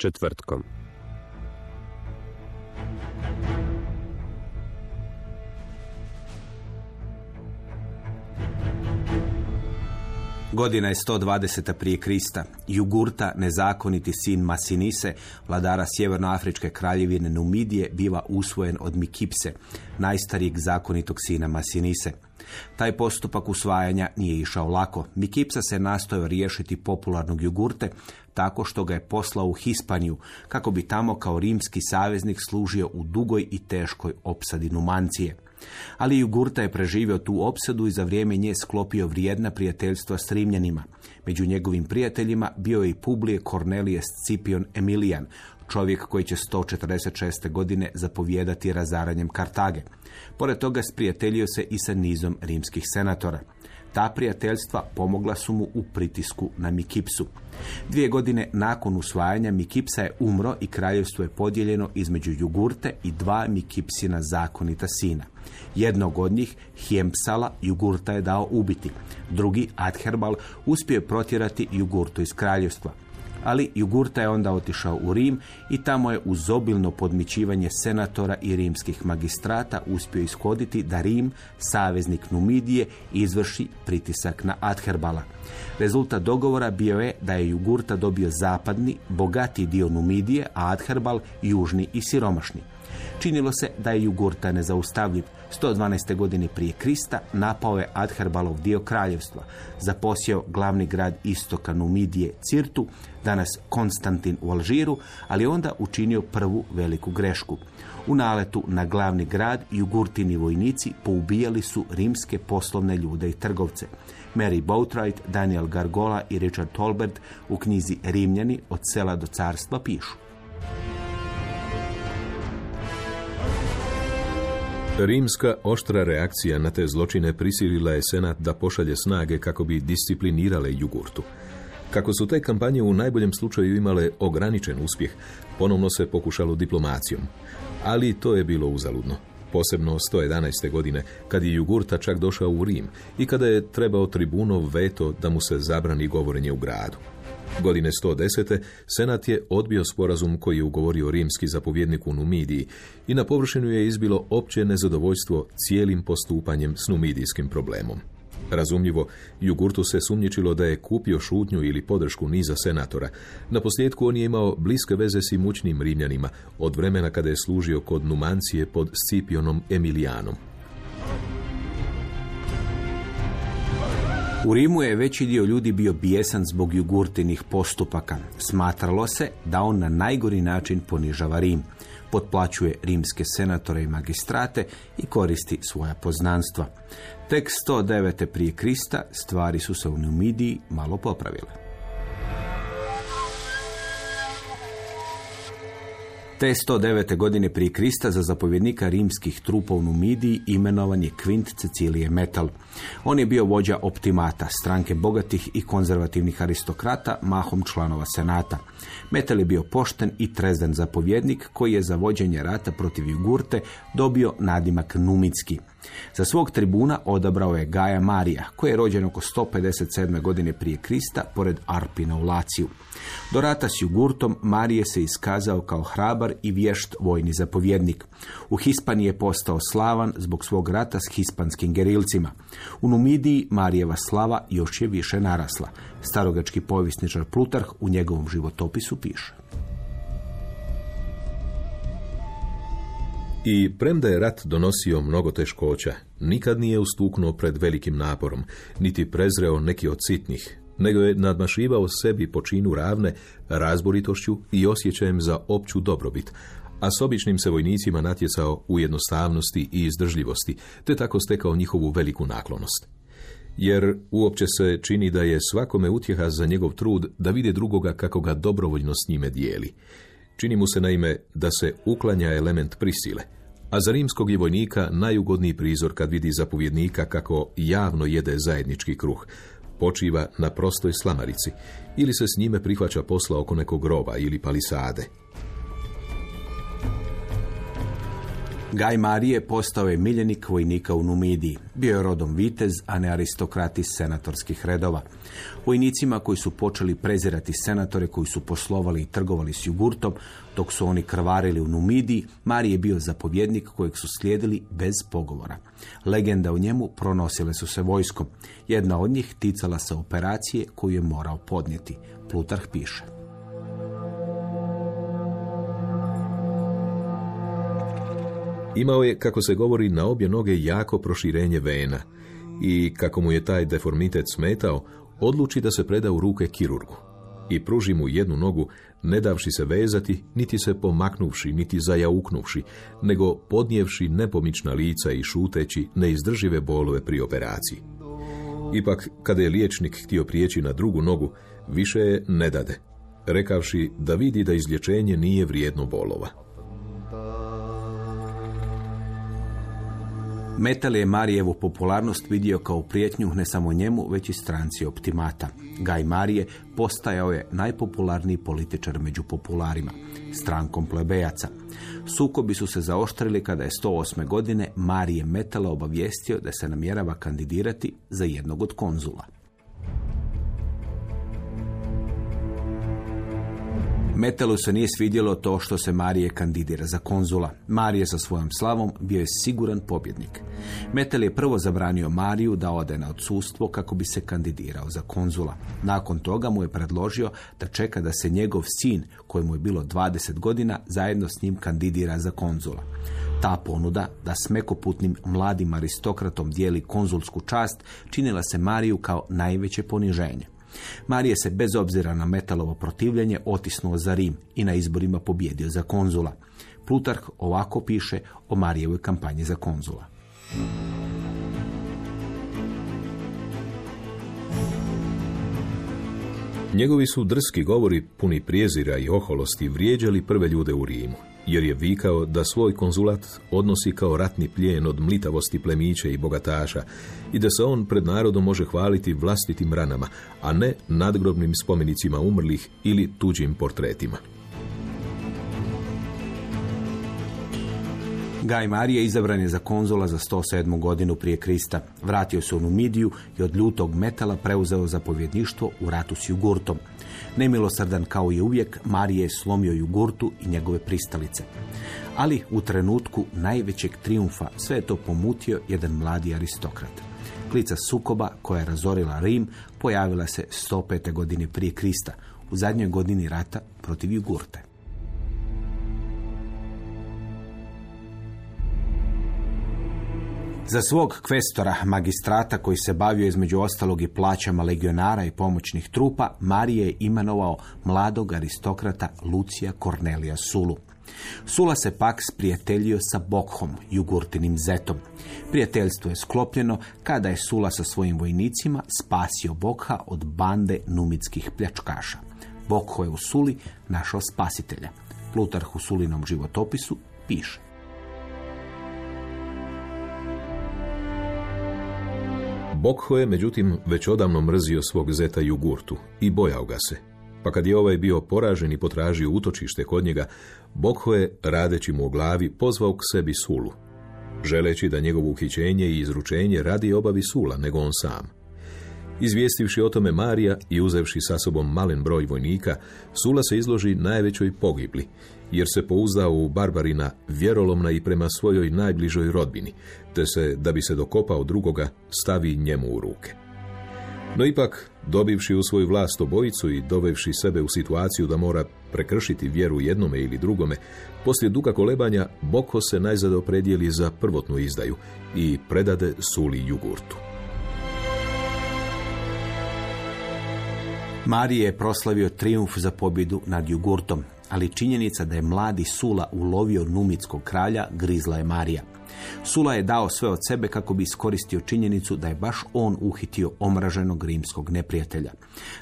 Četvrtkom. Godina je 120. prije Krista. Jugurta, nezakoniti sin Masinise, vladara sjevernoafričke kraljevine Numidije, biva usvojen od Mikipse, najstarijeg zakonitog sina Masinise. Taj postupak usvajanja nije išao lako. Mikipsa se nastojao riješiti popularnog jugurte tako što ga je poslao u Hispaniju, kako bi tamo kao rimski saveznik služio u dugoj i teškoj opsadi Numancije. Ali Jugurta je preživio tu opsadu i za vrijeme nje sklopio vrijedna prijateljstva s Rimljanima. Među njegovim prijateljima bio je i Publije Cornelije Scipion Emilijan, čovjek koji će 146. godine zapovijedati razaranjem Kartage. Pored toga sprijateljio se i sa nizom rimskih senatora. Ta prijateljstva pomogla su mu u pritisku na Mikipsu. Dvije godine nakon usvajanja Mikipsa je umro i kraljevstvo je podijeljeno između Jugurte i dva Mikipsina zakonita sina. Jednog od njih, Hjempsala, Jugurta je dao ubiti. Drugi, Adherbal, uspio je protjerati Jugurtu iz kraljevstva. Ali Jugurta je onda otišao u Rim i tamo je uz obilno podmićivanje senatora i rimskih magistrata uspio ishoditi da Rim, saveznik Numidije, izvrši pritisak na Adherbala. Rezultat dogovora bio je da je Jugurta dobio zapadni, bogati dio Numidije, a Adherbal južni i siromašni. Činilo se da je Jugurta nezaustavljiv. 112. godine prije Krista napao je Adherbalov dio kraljevstva. Zaposjeo glavni grad istoka Numidije Cirtu, danas Konstantin u Alžiru, ali onda učinio prvu veliku grešku. U naletu na glavni grad Jugurtini vojnici poubijali su rimske poslovne ljude i trgovce. Mary Boatwright, Daniel Gargola i Richard Tolbert u knjizi Rimljani od sela do carstva pišu. Rimska oštra reakcija na te zločine prisilila je Senat da pošalje snage kako bi disciplinirale Jugurtu. Kako su te kampanje u najboljem slučaju imale ograničen uspjeh, ponovno se pokušalo diplomacijom. Ali to je bilo uzaludno. Posebno 111. godine, kad je Jugurta čak došao u Rim i kada je trebao tribunov veto da mu se zabrani govorenje u gradu. Godine 110. Senat je odbio sporazum koji je ugovorio rimski zapovjednik u Numidiji i na površinu je izbilo opće nezadovoljstvo cijelim postupanjem s numidijskim problemom. Razumljivo, Jugurtu se sumnjičilo da je kupio šutnju ili podršku niza senatora. Na posljedku on je imao bliske veze s imućnim Rimljanima od vremena kada je služio kod Numancije pod Scipionom Emilijanom. U Rimu je veći dio ljudi bio bijesan zbog jugurtinih postupaka. Smatralo se da on na najgori način ponižava Rim, potplaćuje rimske senatore i magistrate i koristi svoja poznanstva. Tek 109. prije Krista stvari su se u Numidiji malo popravile. Te 109. godine prije Krista za zapovjednika rimskih trupa u Numidiji imenovan je Kvint Cecilije Metal. On je bio vođa optimata, stranke bogatih i konzervativnih aristokrata, mahom članova senata. Metal je bio pošten i trezan zapovjednik koji je za vođenje rata protiv Jugurte dobio nadimak Numitski. Za svog tribuna odabrao je Gaja Marija, koji je rođen oko 157. godine prije Krista, pored Arpina u Laciju. Do rata s Jugurtom Marije se iskazao kao hrabar i vješt vojni zapovjednik. U Hispaniji je postao slavan zbog svog rata s hispanskim gerilcima. U Numidiji Marijeva slava još je više narasla. Starogački povjesničar Plutarh u njegovom životopisu piše. I premda je rat donosio mnogo teškoća, nikad nije ustuknuo pred velikim naporom, niti prezreo neki od sitnih, nego je nadmašivao sebi počinu ravne razboritošću i osjećajem za opću dobrobit, a s običnim se vojnicima natjecao u jednostavnosti i izdržljivosti, te tako stekao njihovu veliku naklonost. Jer uopće se čini da je svakome utjeha za njegov trud da vide drugoga kako ga dobrovoljno s njime dijeli. Čini mu se naime da se uklanja element prisile, a za rimskog je vojnika najugodniji prizor kad vidi zapovjednika kako javno jede zajednički kruh, počiva na prostoj slamarici ili se s njime prihvaća posla oko nekog groba ili palisade. Gaj Marije postao je miljenik vojnika u Numidiji. Bio je rodom vitez, a ne aristokrat iz senatorskih redova. Vojnicima koji su počeli prezirati senatore koji su poslovali i trgovali s jugurtom, dok su oni krvarili u Numidiji, Marije je bio zapovjednik kojeg su slijedili bez pogovora. Legenda o njemu pronosile su se vojskom. Jedna od njih ticala se operacije koju je morao podnijeti. Plutarh piše. Imao je, kako se govori, na obje noge jako proširenje vena i kako mu je taj deformitet smetao, odluči da se preda u ruke kirurgu i pruži mu jednu nogu, ne davši se vezati, niti se pomaknuvši, niti zajauknuvši, nego podnijevši nepomična lica i šuteći neizdržive bolove pri operaciji. Ipak, kada je liječnik htio prijeći na drugu nogu, više je ne dade, rekavši da vidi da izlječenje nije vrijedno bolova. Metal je Marijevu popularnost vidio kao prijetnju ne samo njemu, već i stranci optimata. Gaj Marije postajao je najpopularniji političar među popularima, strankom plebejaca. Sukobi su se zaoštrili kada je 108. godine Marije Metala obavijestio da se namjerava kandidirati za jednog od konzula. Metalu se nije svidjelo to što se Marije kandidira za konzula. Marije sa svojom slavom bio je siguran pobjednik. Metal je prvo zabranio Mariju da ode na odsustvo kako bi se kandidirao za konzula. Nakon toga mu je predložio da čeka da se njegov sin, kojemu je bilo 20 godina, zajedno s njim kandidira za konzula. Ta ponuda da smekoputnim mladim aristokratom dijeli konzulsku čast činila se Mariju kao najveće poniženje. Marije se bez obzira na metalovo protivljenje otisnuo za Rim i na izborima pobjedio za konzula. Plutarh ovako piše o Marijevoj kampanji za konzula. Njegovi su drski govori, puni prijezira i oholosti, vrijeđali prve ljude u Rimu jer je vikao da svoj konzulat odnosi kao ratni plijen od mlitavosti plemića i bogataša i da se on pred narodom može hvaliti vlastitim ranama, a ne nadgrobnim spomenicima umrlih ili tuđim portretima. Gaj Marije izabran je za konzula za 107. godinu prije Krista. Vratio se u Numidiju i od ljutog metala preuzeo zapovjedništvo u ratu s Jugurtom. Nemilosrdan kao i uvijek, Marije je slomio Jugurtu i njegove pristalice. Ali u trenutku najvećeg triumfa sve je to pomutio jedan mladi aristokrat. Klica sukoba koja je razorila Rim pojavila se 105. godine prije Krista, u zadnjoj godini rata protiv Jugurte. Za svog kvestora, magistrata koji se bavio između ostalog i plaćama legionara i pomoćnih trupa, Marije je imenovao mladog aristokrata Lucija Kornelija Sulu. Sula se pak sprijateljio sa Bokhom, jugurtinim zetom. Prijateljstvo je sklopljeno kada je Sula sa svojim vojnicima spasio Bokha od bande numitskih pljačkaša. Bokho je u Suli našao spasitelja. Plutarh u Sulinom životopisu piše. Bokho je, međutim, već odavno mrzio svog zeta Jugurtu i bojao ga se. Pa kad je ovaj bio poražen i potražio utočište kod njega, Bokho je, radeći mu u glavi, pozvao k sebi Sulu, želeći da njegovo uhićenje i izručenje radi obavi Sula nego on sam. Izvijestivši o tome Marija i uzevši sa sobom malen broj vojnika, Sula se izloži najvećoj pogibli, jer se pouzdao u Barbarina vjerolomna i prema svojoj najbližoj rodbini, te se, da bi se dokopao drugoga, stavi njemu u ruke. No ipak, Dobivši u svoju vlast obojicu i dovevši sebe u situaciju da mora prekršiti vjeru jednome ili drugome, poslije duga kolebanja Boko se najzad opredijeli za prvotnu izdaju i predade Suli Jugurtu. Marije je proslavio triumf za pobjedu nad Jugurtom, ali činjenica da je mladi Sula ulovio numitskog kralja grizla je Marija. Sula je dao sve od sebe kako bi iskoristio činjenicu da je baš on uhitio omraženog rimskog neprijatelja.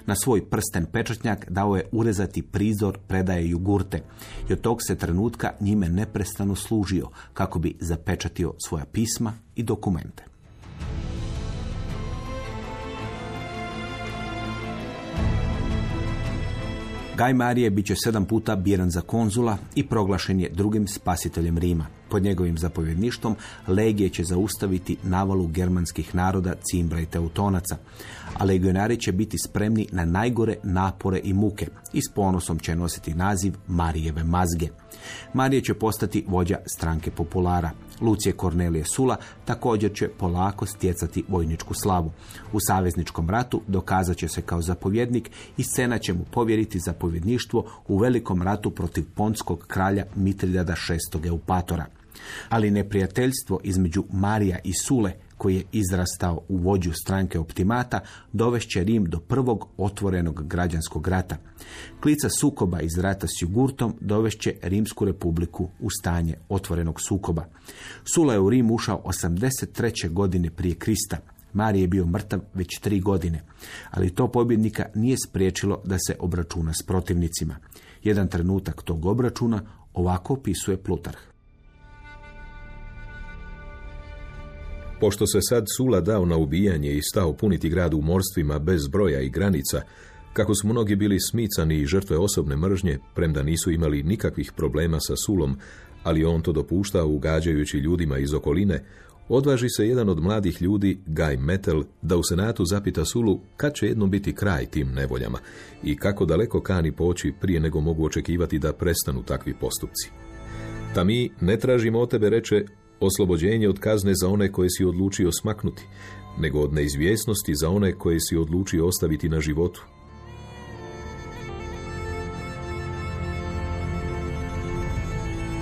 Na svoj prsten pečatnjak dao je urezati prizor predaje jugurte i od tog se trenutka njime neprestano služio kako bi zapečatio svoja pisma i dokumente. Gaj Marije bit će sedam puta biran za konzula i proglašen je drugim spasiteljem Rima. Pod njegovim zapovjedništvom legije će zaustaviti navalu germanskih naroda, cimbra i teutonaca, a legionari će biti spremni na najgore napore i muke i s ponosom će nositi naziv Marijeve mazge. Marije će postati vođa stranke populara. Lucije Kornelije Sula također će polako stjecati vojničku slavu. U savezničkom ratu dokazat će se kao zapovjednik i scena će mu povjeriti zapovjedništvo u velikom ratu protiv ponskog kralja Mitridada VI. Eupatora. Ali neprijateljstvo između Marija i Sule koji je izrastao u vođu stranke optimata, dovešće Rim do prvog otvorenog građanskog rata. Klica sukoba iz rata s Jugurtom dovešće Rimsku republiku u stanje otvorenog sukoba. Sula je u Rim ušao 83. godine prije Krista. Marije je bio mrtav već tri godine, ali to pobjednika nije spriječilo da se obračuna s protivnicima. Jedan trenutak tog obračuna ovako opisuje Plutarh. Pošto se sad Sula dao na ubijanje i stao puniti grad u morstvima bez broja i granica, kako su mnogi bili smicani i žrtve osobne mržnje, premda nisu imali nikakvih problema sa Sulom, ali on to dopuštao ugađajući ljudima iz okoline, odvaži se jedan od mladih ljudi, Guy Metal, da u senatu zapita Sulu kad će jednom biti kraj tim nevoljama i kako daleko kani poći prije nego mogu očekivati da prestanu takvi postupci. Ta mi ne tražimo od tebe, reče, oslobođenje od kazne za one koje si odlučio smaknuti, nego od neizvjesnosti za one koje si odlučio ostaviti na životu.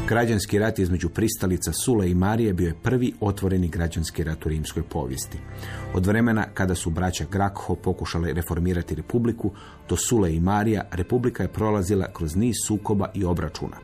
Građanski rat između pristalica Sule i Marije bio je prvi otvoreni građanski rat u rimskoj povijesti. Od vremena kada su braća Grakho pokušali reformirati republiku, do Sule i Marija republika je prolazila kroz niz sukoba i obračuna.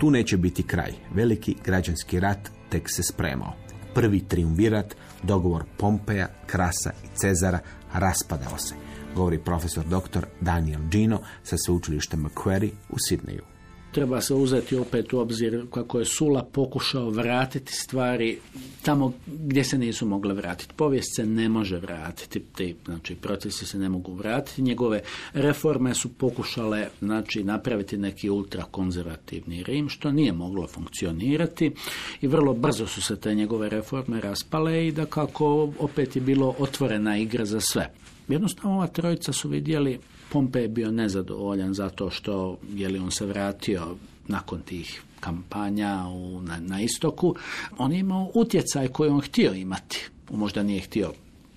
Tu neće biti kraj. Veliki građanski rat tek se spremao. Prvi triumvirat, dogovor Pompeja, Krasa i Cezara raspadao se, govori profesor dr. Daniel Gino sa sveučilištem Macquarie u Sidneju treba se uzeti opet u obzir kako je Sula pokušao vratiti stvari tamo gdje se nisu mogle vratiti. Povijest se ne može vratiti, ti znači, procesi se ne mogu vratiti. Njegove reforme su pokušale znači, napraviti neki ultrakonzervativni Rim, što nije moglo funkcionirati i vrlo brzo su se te njegove reforme raspale i da kako opet je bilo otvorena igra za sve. Jednostavno ova trojica su vidjeli Pompe je bio nezadovoljan zato što je li on se vratio nakon tih kampanja u, na, na istoku, on je imao utjecaj koji on htio imati. Možda nije htio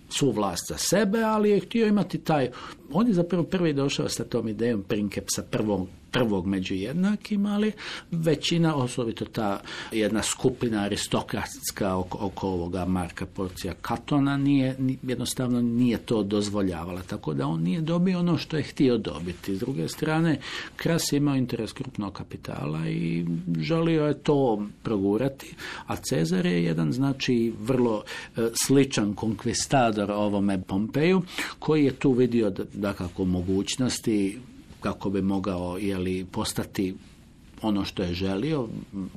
svu vlast za sebe, ali je htio imati taj... On je zapravo prvi došao sa tom idejom Prinkepsa prvog prvog među jednakima, ali većina, osobito ta jedna skupina aristokratska oko, oko ovoga Marka Porcija Katona nije, jednostavno nije to dozvoljavala, tako da on nije dobio ono što je htio dobiti. S druge strane, Kras je imao interes krupnog kapitala i želio je to progurati, a Cezar je jedan znači vrlo e, sličan konkvistador ovome Pompeju, koji je tu vidio da kako mogućnosti kako bi mogao jeli, postati ono što je želio,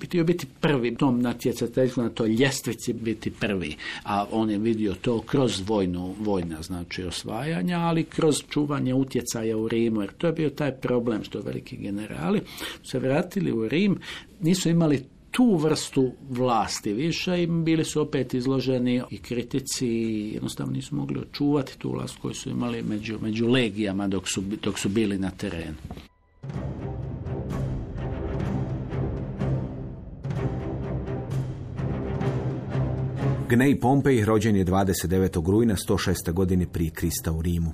htio biti prvi tom natjecateljstvu na toj ljestvici biti prvi, a on je vidio to kroz vojnu, vojna znači osvajanja, ali kroz čuvanje utjecaja u Rimu, jer to je bio taj problem što veliki generali se vratili u Rim, nisu imali tu vrstu vlasti više i bili su opet izloženi i kritici i jednostavno nisu mogli očuvati tu vlast koju su imali među, među legijama dok su, dok su bili na terenu. Gnej Pompej rođen je 29. rujna 106. godine prije Krista u Rimu.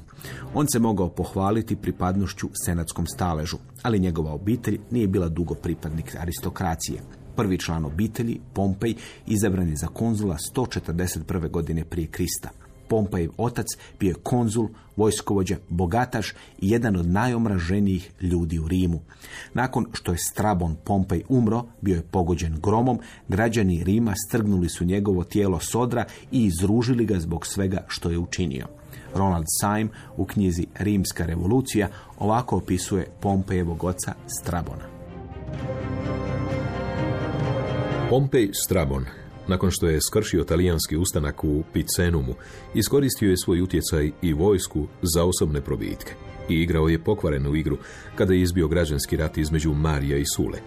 On se mogao pohvaliti pripadnošću senatskom staležu, ali njegova obitelj nije bila dugo pripadnik aristokracije. Prvi član obitelji, Pompej, izabran je za konzula 141. godine prije Krista. Pompejev otac bio je konzul, vojskovođa, bogataš i jedan od najomraženijih ljudi u Rimu. Nakon što je Strabon Pompej umro, bio je pogođen gromom, građani Rima strgnuli su njegovo tijelo sodra i izružili ga zbog svega što je učinio. Ronald Syme u knjizi Rimska revolucija ovako opisuje Pompejevog oca Strabona. Pompej Strabon, nakon što je skršio talijanski ustanak u Picenumu, iskoristio je svoj utjecaj i vojsku za osobne probitke i igrao je pokvarenu igru kada je izbio građanski rat između Marija i Sule.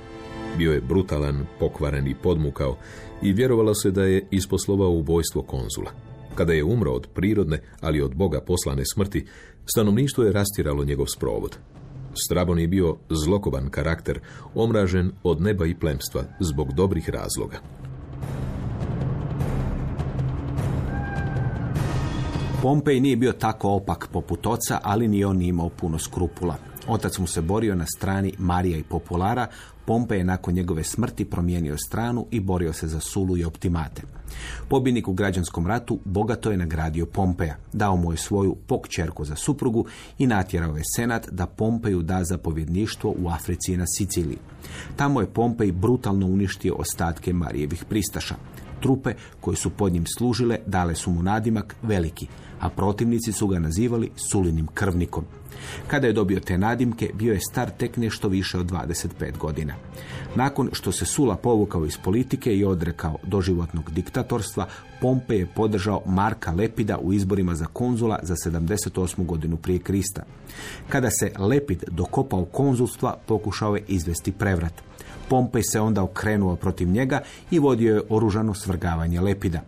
Bio je brutalan, pokvaren i podmukao i vjerovalo se da je isposlovao ubojstvo konzula. Kada je umro od prirodne, ali od Boga poslane smrti, stanovništvo je rastiralo njegov sprovod. Strabon je bio zlokoban karakter, omražen od neba i plemstva zbog dobrih razloga. Pompej nije bio tako opak poput oca, ali ni on imao puno skrupula. Otac mu se borio na strani Marija i Populara, Pompej je nakon njegove smrti promijenio stranu i borio se za Sulu i Optimate. Pobjednik u građanskom ratu bogato je nagradio Pompeja, dao mu je svoju pokćerku za suprugu i natjerao je senat da Pompeju da zapovjedništvo u Africi i na Siciliji. Tamo je Pompej brutalno uništio ostatke Marijevih pristaša. Trupe koje su pod njim služile dale su mu nadimak veliki, a protivnici su ga nazivali sulinim krvnikom. Kada je dobio te nadimke, bio je star tek nešto više od 25 godina. Nakon što se Sula povukao iz politike i odrekao doživotnog diktatorstva, Pompe je podržao Marka Lepida u izborima za konzula za 78. godinu prije Krista. Kada se Lepid dokopao konzulstva, pokušao je izvesti prevrat. Pompej se onda okrenuo protiv njega i vodio je oružano svrgavanje Lepida.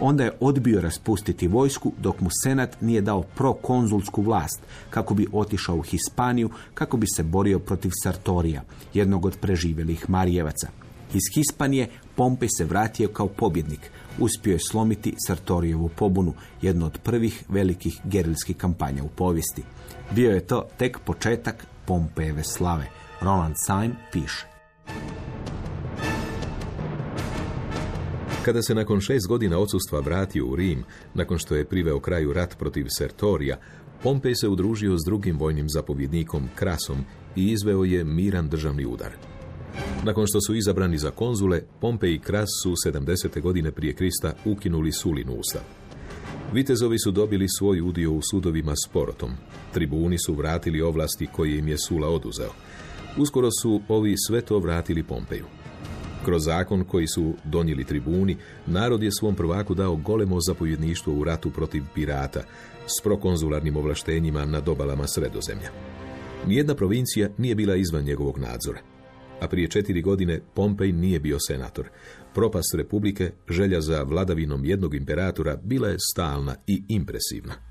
Onda je odbio raspustiti vojsku dok mu senat nije dao prokonzulsku vlast kako bi otišao u Hispaniju kako bi se borio protiv Sartorija, jednog od preživjelih Marijevaca. Iz Hispanije Pompej se vratio kao pobjednik. Uspio je slomiti Sartorijevu pobunu, jednu od prvih velikih gerilskih kampanja u povijesti. Bio je to tek početak Pompejeve slave. Roland Syme piše. Kada se nakon šest godina odsustva vratio u Rim, nakon što je priveo kraju rat protiv Sertorija, Pompej se udružio s drugim vojnim zapovjednikom Krasom i izveo je miran državni udar. Nakon što su izabrani za konzule, Pompej i Kras su 70. godine prije Krista ukinuli Sulin ustav. Vitezovi su dobili svoj udio u sudovima s porotom. Tribuni su vratili ovlasti koje im je Sula oduzeo. Uskoro su ovi sve to vratili Pompeju. Kroz zakon koji su donijeli tribuni, narod je svom prvaku dao golemo zapovjedništvo u ratu protiv pirata s prokonzularnim ovlaštenjima na dobalama sredozemlja. Nijedna provincija nije bila izvan njegovog nadzora. A prije četiri godine Pompej nije bio senator. Propast republike, želja za vladavinom jednog imperatora bila je stalna i impresivna.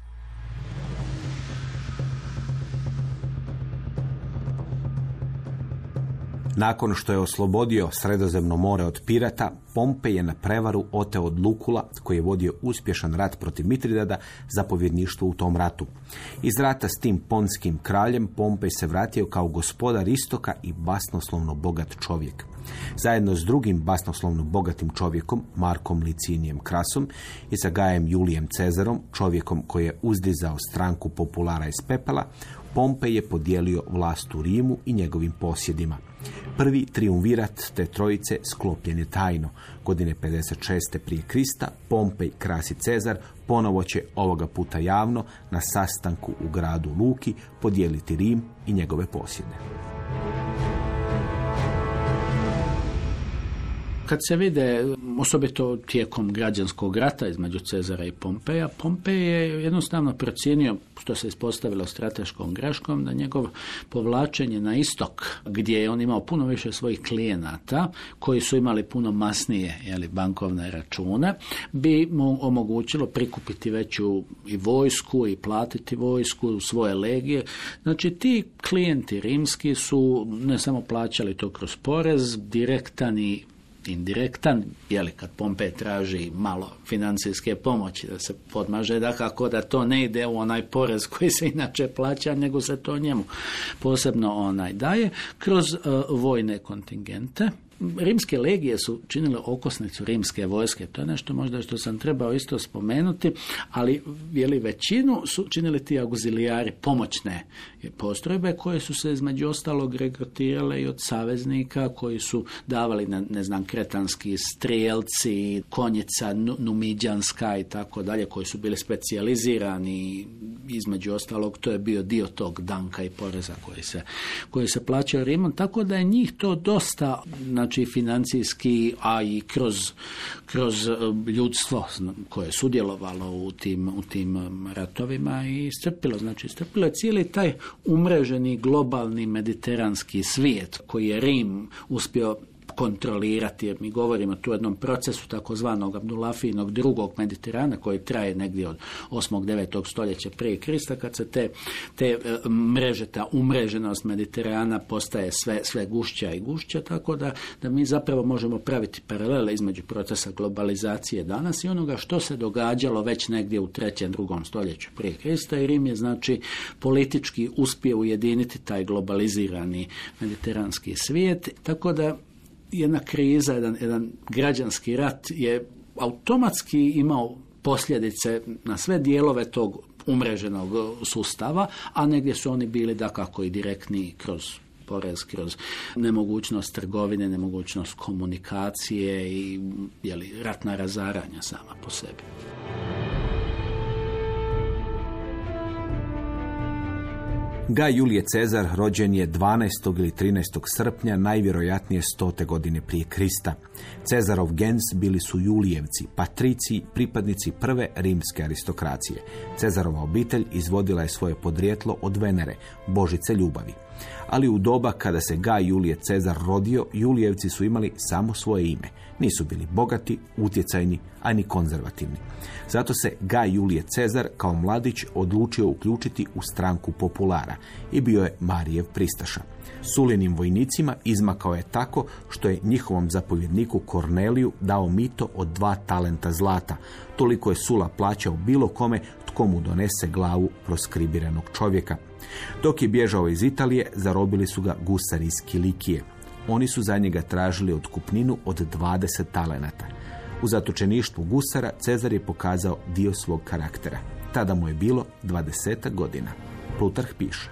Nakon što je oslobodio Sredozemno more od pirata, Pompej je na prevaru oteo od Lukula, koji je vodio uspješan rat protiv Mitridada, zapovjedništvo u tom ratu. Iz rata s tim ponskim kraljem Pompej se vratio kao gospodar istoka i basnoslovno bogat čovjek. Zajedno s drugim basnoslovno bogatim čovjekom, Markom Licinijem Krasom i sa Gajem Julijem Cezarom, čovjekom koji je uzdizao stranku populara iz pepela, Pompej je podijelio vlast u Rimu i njegovim posjedima. Prvi triumvirat te trojice sklopljen je tajno. Godine 56. prije Krista Pompej, Kras i Cezar ponovo će ovoga puta javno na sastanku u gradu Luki podijeliti Rim i njegove posjede. Kad se vide, osobito tijekom građanskog rata između Cezara i Pompeja, Pompej je jednostavno procijenio, što se ispostavilo strateškom greškom, da njegov povlačenje na istok, gdje je on imao puno više svojih klijenata, koji su imali puno masnije jeli, bankovne račune, bi mu omogućilo prikupiti veću i vojsku i platiti vojsku, svoje legije. Znači ti klijenti rimski su ne samo plaćali to kroz porez, direktan i indirektan, jeli kad Pompej traži malo financijske pomoći da se podmaže, da kako da to ne ide u onaj porez koji se inače plaća, nego se to njemu posebno onaj daje, kroz uh, vojne kontingente, rimske legije su činile okosnicu rimske vojske. To je nešto možda što sam trebao isto spomenuti, ali li većinu su činili ti auxilijari pomoćne postrojbe koje su se između ostalog regrutirale i od saveznika koji su davali, ne znam, kretanski strijelci, konjica, numiđanska i tako dalje, koji su bili specijalizirani između ostalog, to je bio dio tog danka i poreza koji se, koji se plaćao Rimom, tako da je njih to dosta, znači financijski, a i kroz, kroz e, ljudstvo koje je sudjelovalo u tim, u tim ratovima i strpilo, znači strpilo je cijeli taj umreženi globalni mediteranski svijet koji je Rim uspio kontrolirati, jer mi govorimo tu jednom procesu takozvanog Abdulafinog drugog Mediterana koji traje negdje od 8. 9. stoljeća prije Krista, kad se te, te e, mreže, ta umreženost Mediterana postaje sve, sve gušća i gušća, tako da, da mi zapravo možemo praviti paralele između procesa globalizacije danas i onoga što se događalo već negdje u 3. drugom stoljeću prije Krista i Rim je znači politički uspio ujediniti taj globalizirani mediteranski svijet, tako da jedna kriza, jedan, jedan građanski rat je automatski imao posljedice na sve dijelove tog umreženog sustava, a negdje su oni bili da kako i direktni kroz porez, kroz nemogućnost trgovine, nemogućnost komunikacije i jeli, ratna razaranja sama po sebi. Gaj Julije Cezar rođen je 12. ili 13. srpnja, najvjerojatnije stote godine prije Krista. Cezarov gens bili su Julijevci, patrici, pripadnici prve rimske aristokracije. Cezarova obitelj izvodila je svoje podrijetlo od Venere, božice ljubavi. Ali u doba kada se Gaj Julije Cezar rodio, Julijevci su imali samo svoje ime. Nisu bili bogati, utjecajni, a ni konzervativni. Zato se Gaj Julije Cezar kao mladić odlučio uključiti u stranku populara i bio je Marijev pristaša. Sulinim vojnicima izmakao je tako što je njihovom zapovjedniku Korneliju dao mito od dva talenta zlata. Toliko je Sula plaćao bilo kome tko mu donese glavu proskribiranog čovjeka. Dok je bježao iz Italije, zarobili su ga gusari iz Kilikije. Oni su za njega tražili otkupninu od 20 talenata. U zatočeništvu gusara Cezar je pokazao dio svog karaktera. Tada mu je bilo 20 godina. Plutarh piše.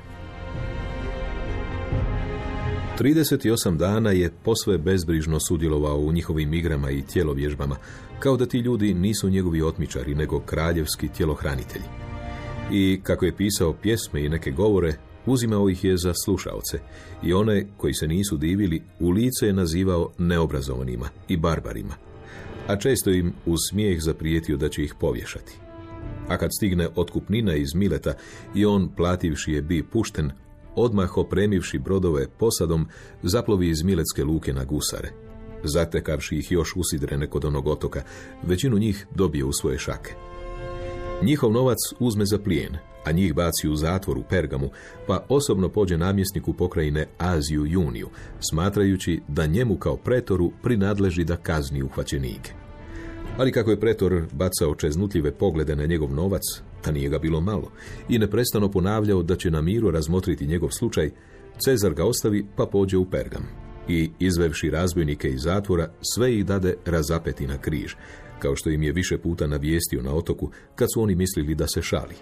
38 dana je posve bezbrižno sudjelovao u njihovim igrama i tjelovježbama, kao da ti ljudi nisu njegovi otmičari, nego kraljevski tjelohranitelji. I kako je pisao pjesme i neke govore, uzimao ih je za slušaoce i one koji se nisu divili u lice je nazivao neobrazovanima i barbarima, a često im uz smijeh zaprijetio da će ih povješati. A kad stigne otkupnina iz Mileta i on, plativši je bi pušten, odmah opremivši brodove posadom, zaplovi iz Miletske luke na gusare. Zatekavši ih još usidrene kod onog otoka, većinu njih dobije u svoje šake. Njihov novac uzme za plijen, a njih baci u zatvor u Pergamu, pa osobno pođe namjesniku pokrajine Aziju Juniju, smatrajući da njemu kao pretoru prinadleži da kazni uhvaćenike. Ali kako je pretor bacao čeznutljive poglede na njegov novac, ta nije ga bilo malo, i neprestano ponavljao da će na miru razmotriti njegov slučaj, Cezar ga ostavi pa pođe u Pergam i izvevši razbojnike iz zatvora sve ih dade razapeti na križ, kao što im je više puta navijestio na otoku kad su oni mislili da se šali.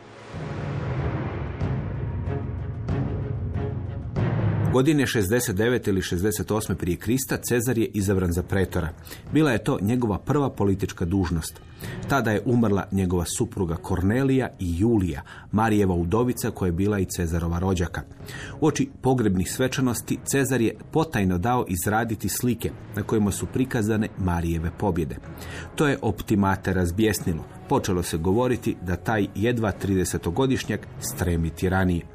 Godine 69. ili 68. prije Krista Cezar je izabran za pretora. Bila je to njegova prva politička dužnost. Tada je umrla njegova supruga Kornelija i Julija, Marijeva udovica koja je bila i Cezarova rođaka. U oči pogrebnih svečanosti Cezar je potajno dao izraditi slike na kojima su prikazane Marijeve pobjede. To je optimate razbjesnilo. Počelo se govoriti da taj jedva 30-godišnjak stremi tiraniji.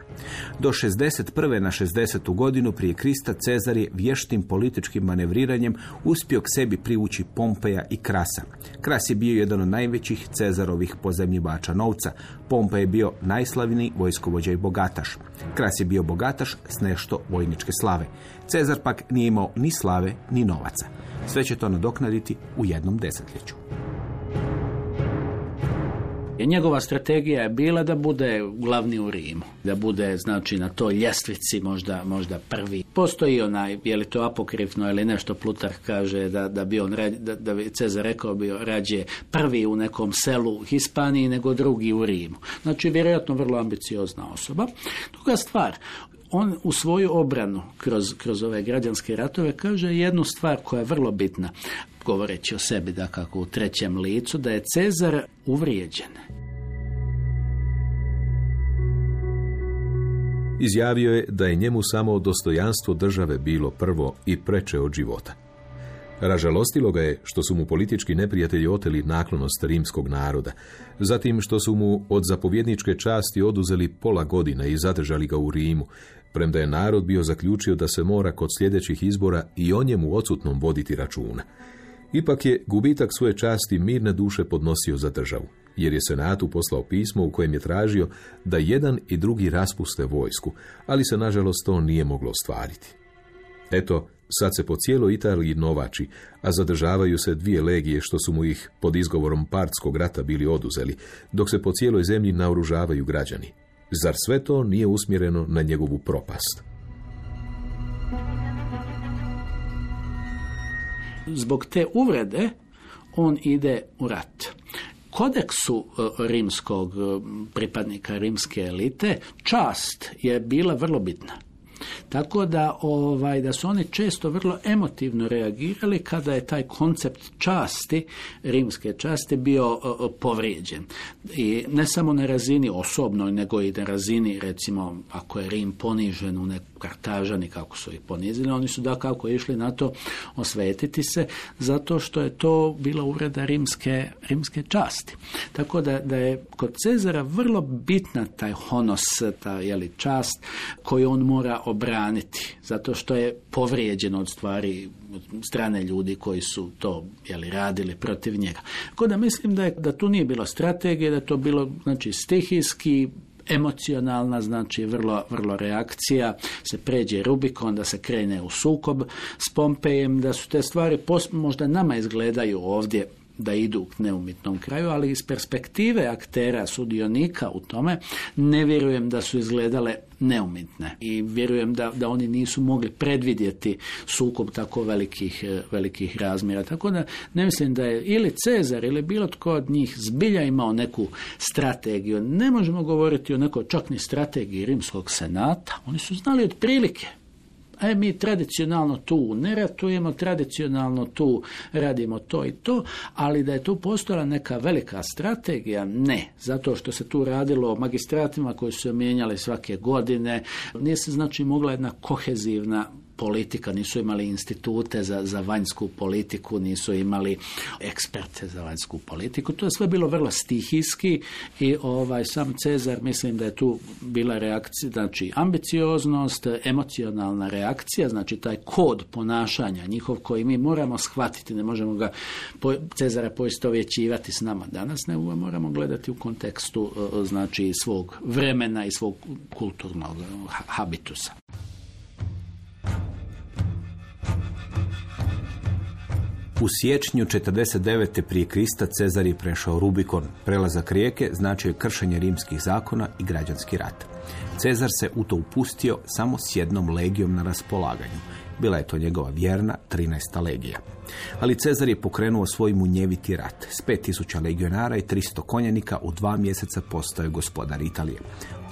Do 61. na 60. godinu prije Krista Cezar je vještim političkim manevriranjem uspio k sebi privući Pompeja i Krasa. Kras je bio jedan od najvećih Cezarovih pozemljivača novca. Pompej je bio najslavniji vojskovođa i bogataš. Kras je bio bogataš s nešto vojničke slave. Cezar pak nije imao ni slave ni novaca. Sve će to nadoknaditi u jednom desetljeću. Jer njegova strategija je bila da bude glavni u Rimu, da bude znači na toj ljestvici možda, možda prvi. Postoji onaj, je li to apokrifno ili nešto Plutar kaže da, da bi on, da, da bi Cezar rekao bio rađe prvi u nekom selu Hispaniji nego drugi u Rimu. Znači vjerojatno vrlo ambiciozna osoba. Druga stvar, on u svoju obranu kroz, kroz ove građanske ratove kaže jednu stvar koja je vrlo bitna, govoreći o sebi da kako u trećem licu, da je Cezar uvrijeđen. Izjavio je da je njemu samo dostojanstvo države bilo prvo i preče od života. Ražalostilo ga je što su mu politički neprijatelji oteli naklonost rimskog naroda, zatim što su mu od zapovjedničke časti oduzeli pola godina i zadržali ga u Rimu, premda je narod bio zaključio da se mora kod sljedećih izbora i o njemu odsutnom voditi računa. Ipak je gubitak svoje časti mirne duše podnosio za državu, jer je senatu poslao pismo u kojem je tražio da jedan i drugi raspuste vojsku, ali se nažalost to nije moglo ostvariti. Eto, sad se po cijeloj Italiji novači, a zadržavaju se dvije legije što su mu ih pod izgovorom partskog rata bili oduzeli, dok se po cijeloj zemlji naoružavaju građani. Zar sve to nije usmjereno na njegovu propast? Zbog te uvrede on ide u rat. Kodeksu e, rimskog e, pripadnika rimske elite čast je bila vrlo bitna. Tako da ovaj da su oni često vrlo emotivno reagirali kada je taj koncept časti, rimske časti bio povrijeđen. I ne samo na razini osobnoj, nego i na razini recimo ako je Rim ponižen u neku Kartažani kako su ih ponizili, oni su da kako išli na to osvetiti se zato što je to bila uvreda rimske, rimske časti. Tako da, da je kod Cezara vrlo bitna taj honos, ta jeli, čast koju on mora obraniti, zato što je povrijeđen od stvari od strane ljudi koji su to jeli, radili protiv njega. Tako da mislim da, je, da tu nije bilo strategije, da je to bilo znači, stihijski, emocionalna, znači vrlo, vrlo reakcija, se pređe Rubikon, da se krene u sukob s Pompejem, da su te stvari možda nama izgledaju ovdje da idu k neumitnom kraju, ali iz perspektive aktera, sudionika u tome, ne vjerujem da su izgledale neumitne i vjerujem da, da oni nisu mogli predvidjeti sukob tako velikih, e, velikih razmjera. Tako da ne mislim da je ili Cezar ili bilo tko od njih zbilja imao neku strategiju. Ne možemo govoriti o nekoj čak ni strategiji rimskog senata. Oni su znali otprilike e, mi tradicionalno tu ne ratujemo, tradicionalno tu radimo to i to, ali da je tu postojala neka velika strategija, ne, zato što se tu radilo o magistratima koji su se mijenjali svake godine, nije se znači mogla jedna kohezivna politika, nisu imali institute za, za vanjsku politiku, nisu imali eksperte za vanjsku politiku. To je sve bilo vrlo stihijski i ovaj sam Cezar mislim da je tu bila reakcija, znači ambicioznost, emocionalna reakcija, znači taj kod ponašanja njihov koji mi moramo shvatiti, ne možemo ga po, Cezara poistovjećivati s nama danas, ga moramo gledati u kontekstu e, znači svog vremena i svog kulturnog habitusa. U siječnju 49. prije Krista Cezar je prešao Rubikon. Prelazak rijeke značio je kršenje rimskih zakona i građanski rat. Cezar se u to upustio samo s jednom legijom na raspolaganju. Bila je to njegova vjerna 13. legija. Ali Cezar je pokrenuo svoj munjeviti rat. S 5000 legionara i 300 konjanika u dva mjeseca postao je gospodar Italije.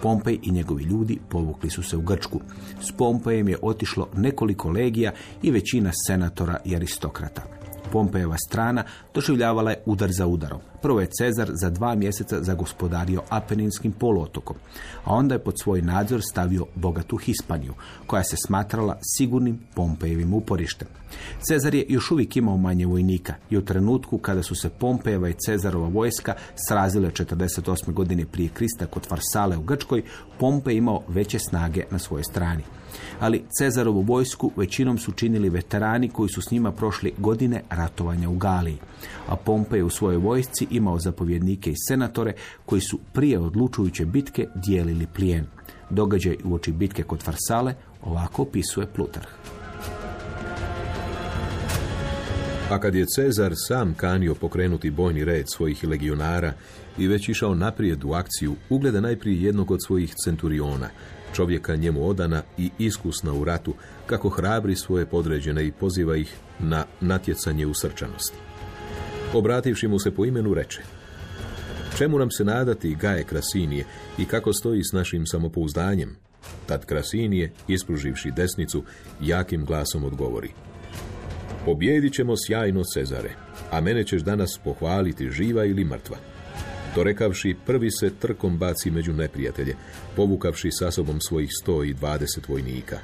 Pompej i njegovi ljudi povukli su se u Grčku. S Pompejem je otišlo nekoliko legija i većina senatora i aristokrata. Pompejeva strana doživljavala je udar za udarom. Prvo je Cezar za dva mjeseca zagospodario Apeninskim poluotokom, a onda je pod svoj nadzor stavio bogatu Hispaniju, koja se smatrala sigurnim Pompejevim uporištem. Cezar je još uvijek imao manje vojnika i u trenutku kada su se Pompejeva i Cezarova vojska srazile 48. godine prije Krista kod Farsale u Grčkoj, Pompej imao veće snage na svojoj strani ali Cezarovu vojsku većinom su činili veterani koji su s njima prošli godine ratovanja u Galiji. A Pompej u svojoj vojsci imao zapovjednike i senatore koji su prije odlučujuće bitke dijelili plijen. Događaj uoči bitke kod Farsale ovako opisuje Plutarh. A kad je Cezar sam kanio pokrenuti bojni red svojih legionara i već išao naprijed u akciju, ugleda najprije jednog od svojih centuriona, čovjeka njemu odana i iskusna u ratu, kako hrabri svoje podređene i poziva ih na natjecanje u srčanosti. Obrativši mu se po imenu reče, čemu nam se nadati Gaje Krasinije i kako stoji s našim samopouzdanjem? Tad Krasinije, ispruživši desnicu, jakim glasom odgovori. Pobjedit ćemo sjajno Cezare, a mene ćeš danas pohvaliti živa ili mrtva. To rekavši, prvi se trkom baci među neprijatelje, povukavši sa sobom svojih sto i dvadeset vojnika.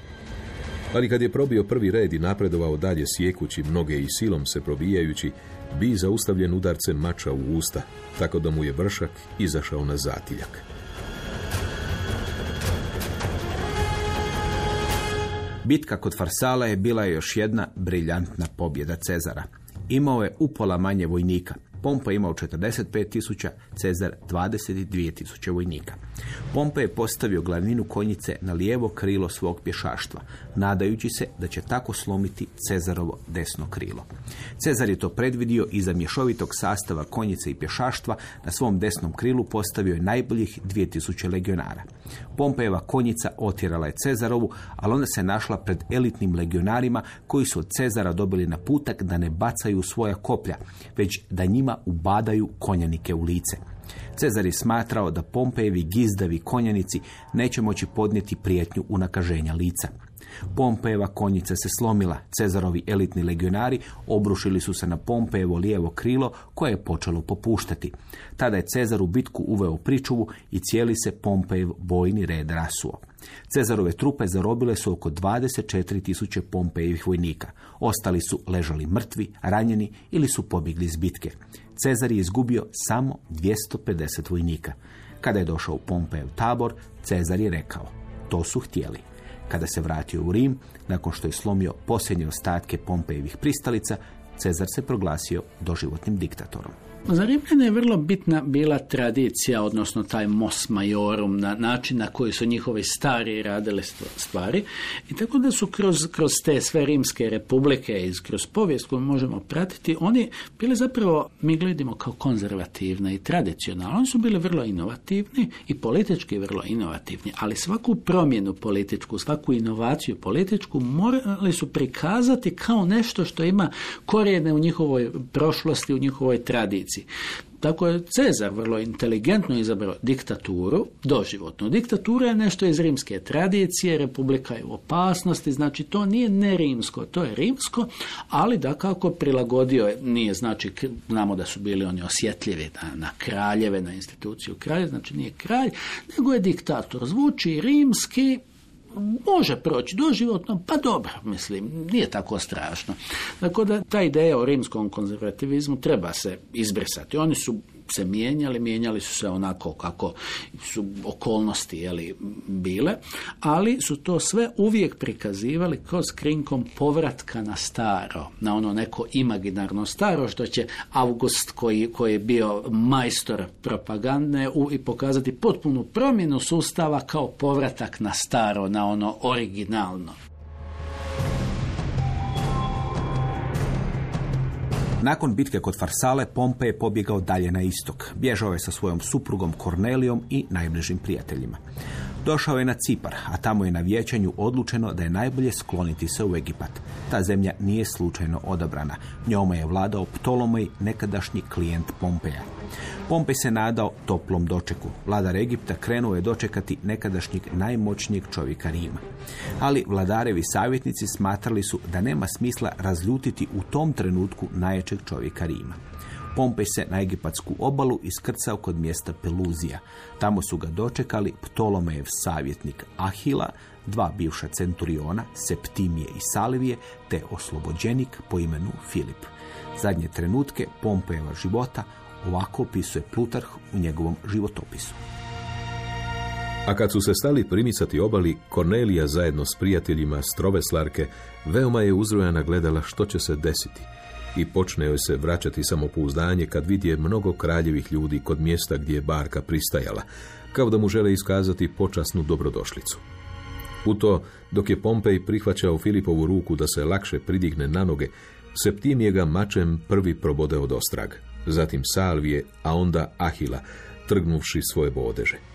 Ali kad je probio prvi red i napredovao dalje sjekući mnoge i silom se probijajući, bi zaustavljen udarcem mača u usta, tako da mu je vršak izašao na zatiljak. Bitka kod Farsala je bila još jedna briljantna pobjeda Cezara. Imao je upola manje vojnika. Pompa imao 45 tisuća, Cezar 22 tisuće vojnika. Pompa je postavio glavninu konjice na lijevo krilo svog pješaštva, nadajući se da će tako slomiti Cezarovo desno krilo. Cezar je to predvidio i za mješovitog sastava konjice i pješaštva na svom desnom krilu postavio je najboljih 2000 legionara. Pompejeva konjica otjerala je Cezarovu, ali onda se našla pred elitnim legionarima koji su od Cezara dobili naputak da ne bacaju svoja koplja, već da njima ubadaju konjanike u lice. Cezar je smatrao da Pompejevi gizdavi konjanici neće moći podnijeti prijetnju unakaženja lica. Pompejeva konjica se slomila, Cezarovi elitni legionari obrušili su se na Pompejevo lijevo krilo koje je počelo popuštati. Tada je Cezar u bitku uveo pričuvu i cijeli se Pompejev bojni red rasuo. Cezarove trupe zarobile su oko 24 tisuće Pompejevih vojnika. Ostali su ležali mrtvi, ranjeni ili su pobjegli iz bitke. Cezar je izgubio samo 250 vojnika. Kada je došao Pompejev tabor, Cezar je rekao, to su htjeli. Kada se vratio u Rim, nakon što je slomio posljednje ostatke Pompejevih pristalica, Cezar se proglasio doživotnim diktatorom. Za Rimljane je vrlo bitna bila tradicija, odnosno taj mos majorum, na način na koji su njihovi stari radile stvari. I tako da su kroz, kroz te sve rimske republike i kroz povijest koju možemo pratiti, oni bili zapravo, mi gledimo kao konzervativne i tradicionalne. Oni su bili vrlo inovativni i politički vrlo inovativni, ali svaku promjenu političku, svaku inovaciju političku morali su prikazati kao nešto što ima korijene u njihovoj prošlosti, u njihovoj tradiciji. Tako je Cezar vrlo inteligentno izabrao diktaturu, doživotnu. Diktatura je nešto iz rimske tradicije, republika je u opasnosti, znači to nije ne rimsko, to je rimsko, ali da kako prilagodio je, nije znači, znamo da su bili oni osjetljivi na, na kraljeve, na instituciju kralja, znači nije kralj, nego je diktator. Zvuči rimski, može proći doživotno, pa dobro, mislim, nije tako strašno. Tako da ta ideja o rimskom konzervativizmu treba se izbrisati. Oni su se mijenjali, mijenjali su se onako kako su okolnosti jeli, bile, ali su to sve uvijek prikazivali kroz krinkom povratka na staro, na ono neko imaginarno staro, što će August koji, koji je bio majstor propagandne u, i pokazati potpunu promjenu sustava kao povratak na staro, na ono originalno. Nakon bitke kod Farsale, Pompe je pobjegao dalje na istok. Bježao je sa svojom suprugom Kornelijom i najbližim prijateljima. Došao je na Cipar, a tamo je na vijećanju odlučeno da je najbolje skloniti se u Egipat. Ta zemlja nije slučajno odabrana. Njome je vladao Ptolomej, nekadašnji klijent Pompeja. Pompej se nadao toplom dočeku. Vladar Egipta krenuo je dočekati nekadašnjeg najmoćnijeg čovjeka Rima. Ali vladarevi savjetnici smatrali su da nema smisla razljutiti u tom trenutku najjačeg čovjeka Rima. Pompej se na egipatsku obalu iskrcao kod mjesta Peluzija. Tamo su ga dočekali Ptolomejev savjetnik Ahila, dva bivša centuriona, Septimije i Salivije, te oslobođenik po imenu Filip. Zadnje trenutke Pompejeva života ovako opisuje Plutarh u njegovom životopisu. A kad su se stali primicati obali, Kornelija zajedno s prijateljima Stroveslarke veoma je uzrojana gledala što će se desiti i počne joj se vraćati samopouzdanje kad vidje mnogo kraljevih ljudi kod mjesta gdje je barka pristajala, kao da mu žele iskazati počasnu dobrodošlicu. U to, dok je Pompej prihvaćao Filipovu ruku da se lakše pridigne na noge, Septimije ga mačem prvi probode od ostrag, zatim Salvije, a onda Ahila, trgnuvši svoje bodeže.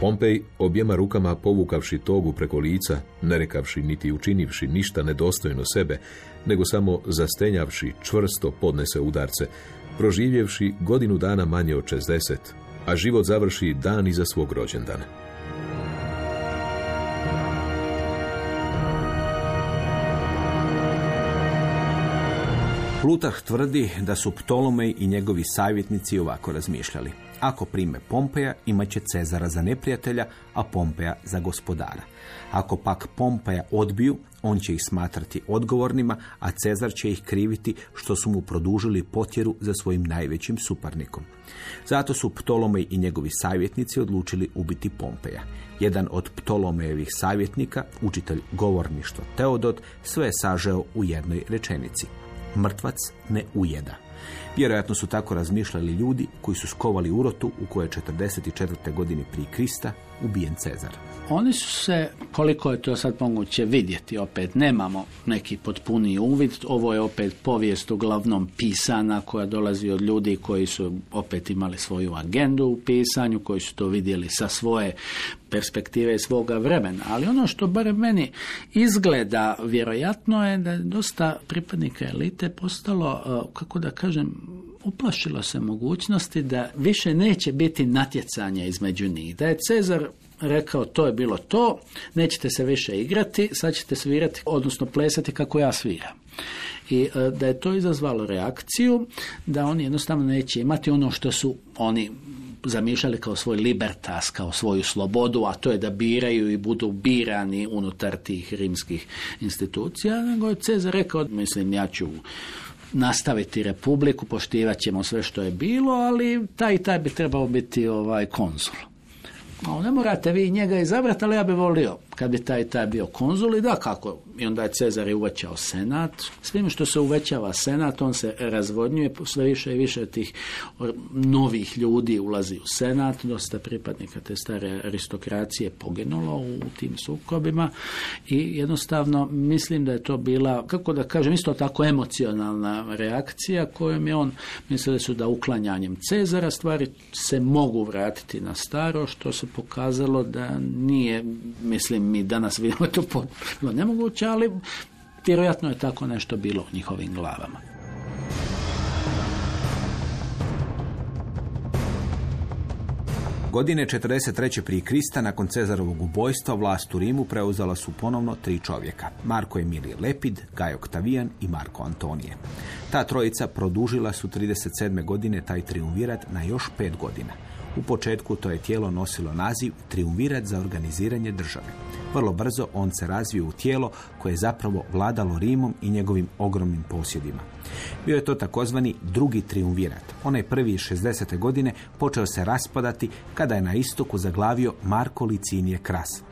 Pompej, objema rukama povukavši togu preko lica, ne rekavši niti učinivši ništa nedostojno sebe, nego samo zastenjavši čvrsto podnese udarce, proživjevši godinu dana manje od 60, a život završi dan iza svog rođendana. Plutarh tvrdi da su Ptolomej i njegovi savjetnici ovako razmišljali. Ako prime Pompeja, imat će Cezara za neprijatelja, a Pompeja za gospodara. Ako pak Pompeja odbiju, on će ih smatrati odgovornima, a Cezar će ih kriviti što su mu produžili potjeru za svojim najvećim suparnikom. Zato su Ptolomej i njegovi savjetnici odlučili ubiti Pompeja. Jedan od Ptolomejevih savjetnika, učitelj govorništva Teodot, sve je sažeo u jednoj rečenici. Mrtvac ne ujeda. Vjerojatno su tako razmišljali ljudi koji su skovali urotu u kojoj je 44. godini prije Krista ubijen Cezar. Oni su se, koliko je to sad moguće vidjeti, opet nemamo neki potpuni uvid, ovo je opet povijest uglavnom pisana koja dolazi od ljudi koji su opet imali svoju agendu u pisanju, koji su to vidjeli sa svoje perspektive svoga vremena. Ali ono što barem meni izgleda vjerojatno je da je dosta pripadnika elite postalo, eh, kako da kažem, uplašilo se mogućnosti da više neće biti natjecanja između njih. Da je Cezar rekao to je bilo to, nećete se više igrati, sad ćete svirati, odnosno plesati kako ja sviram. I e, da je to izazvalo reakciju, da oni jednostavno neće imati ono što su oni zamišljali kao svoj libertas, kao svoju slobodu, a to je da biraju i budu birani unutar tih rimskih institucija, nego je Cezar rekao, mislim, ja ću nastaviti republiku, poštivat ćemo sve što je bilo, ali taj i taj bi trebao biti ovaj konzul. Ne morate vi njega izabrati, ali ja bi volio kad bi taj taj bio konzul i da kako. I onda je Cezar uvećao senat. Svim što se uvećava senat, on se razvodnjuje, sve više i više tih novih ljudi ulazi u senat, dosta pripadnika te stare aristokracije poginulo u tim sukobima i jednostavno mislim da je to bila, kako da kažem, isto tako emocionalna reakcija kojom je on, mislili su da uklanjanjem Cezara stvari se mogu vratiti na staro, što se pokazalo da nije, mislim, mi danas vidimo to potpuno nemoguće, ali vjerojatno je tako nešto bilo u njihovim glavama. Godine 43. prije Krista, nakon Cezarovog ubojstva, vlast u Rimu preuzela su ponovno tri čovjeka. Marko Emilij Lepid, Gaj Oktavijan i Marko Antonije. Ta trojica produžila su 37. godine taj triumvirat na još pet godina. U početku to je tijelo nosilo naziv Triumvirat za organiziranje države. Vrlo brzo on se razvio u tijelo koje je zapravo vladalo Rimom i njegovim ogromnim posjedima. Bio je to takozvani drugi triumvirat. Onaj prvi iz 60. godine počeo se raspadati kada je na istoku zaglavio Marko Licinije Kras.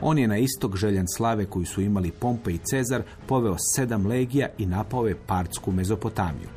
On je na istok željan slave koju su imali Pompe i Cezar poveo sedam legija i napao je Partsku Mezopotamiju.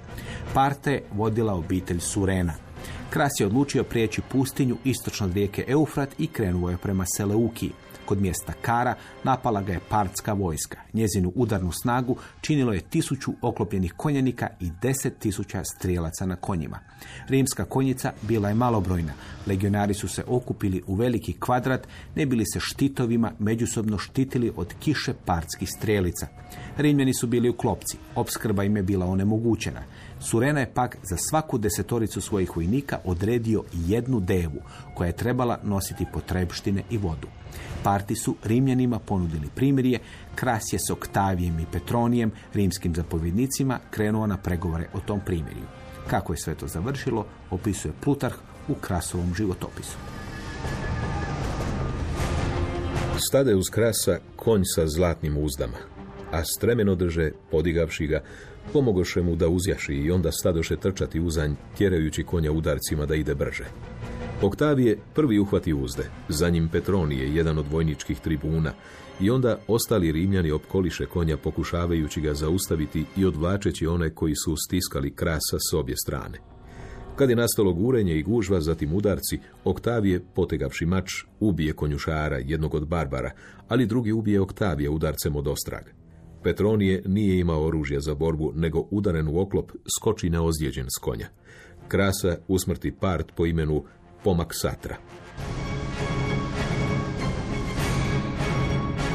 Parte vodila obitelj Surena. Kras je odlučio prijeći pustinju istočno od rijeke Eufrat i krenuo je prema Seleukiji. Kod mjesta Kara napala ga je partska vojska. Njezinu udarnu snagu činilo je tisuću oklopljenih konjanika i deset tisuća strijelaca na konjima. Rimska konjica bila je malobrojna. Legionari su se okupili u veliki kvadrat, ne bili se štitovima međusobno štitili od kiše partskih strelica. Rimljani su bili u klopci. Opskrba im je bila onemogućena. Surena je pak za svaku desetoricu svojih vojnika odredio jednu devu koja je trebala nositi potrebštine i vodu. Parti su Rimljanima ponudili primirje, Kras je s Oktavijem i Petronijem, rimskim zapovjednicima, krenuo na pregovore o tom primirju. Kako je sve to završilo, opisuje Plutarh u Krasovom životopisu. Stade uz Krasa konj sa zlatnim uzdama, a stremeno drže, podigavši ga, pomogoše mu da uzjaši i onda stadoše trčati uzanj, tjerajući konja udarcima da ide brže. Oktavije prvi uhvati uzde, za njim Petronije, jedan od vojničkih tribuna, i onda ostali Rimljani opkoliše konja pokušavajući ga zaustaviti i odvlačeći one koji su stiskali krasa s obje strane. Kad je nastalo gurenje i gužva, zatim udarci, Oktavije, potegavši mač, ubije konjušara, jednog od barbara, ali drugi ubije Oktavije udarcem od ostraga. Petronije nije imao oružja za borbu, nego udaren u oklop skoči neozlijeđen s konja. Krasa usmrti part po imenu Pomak Satra.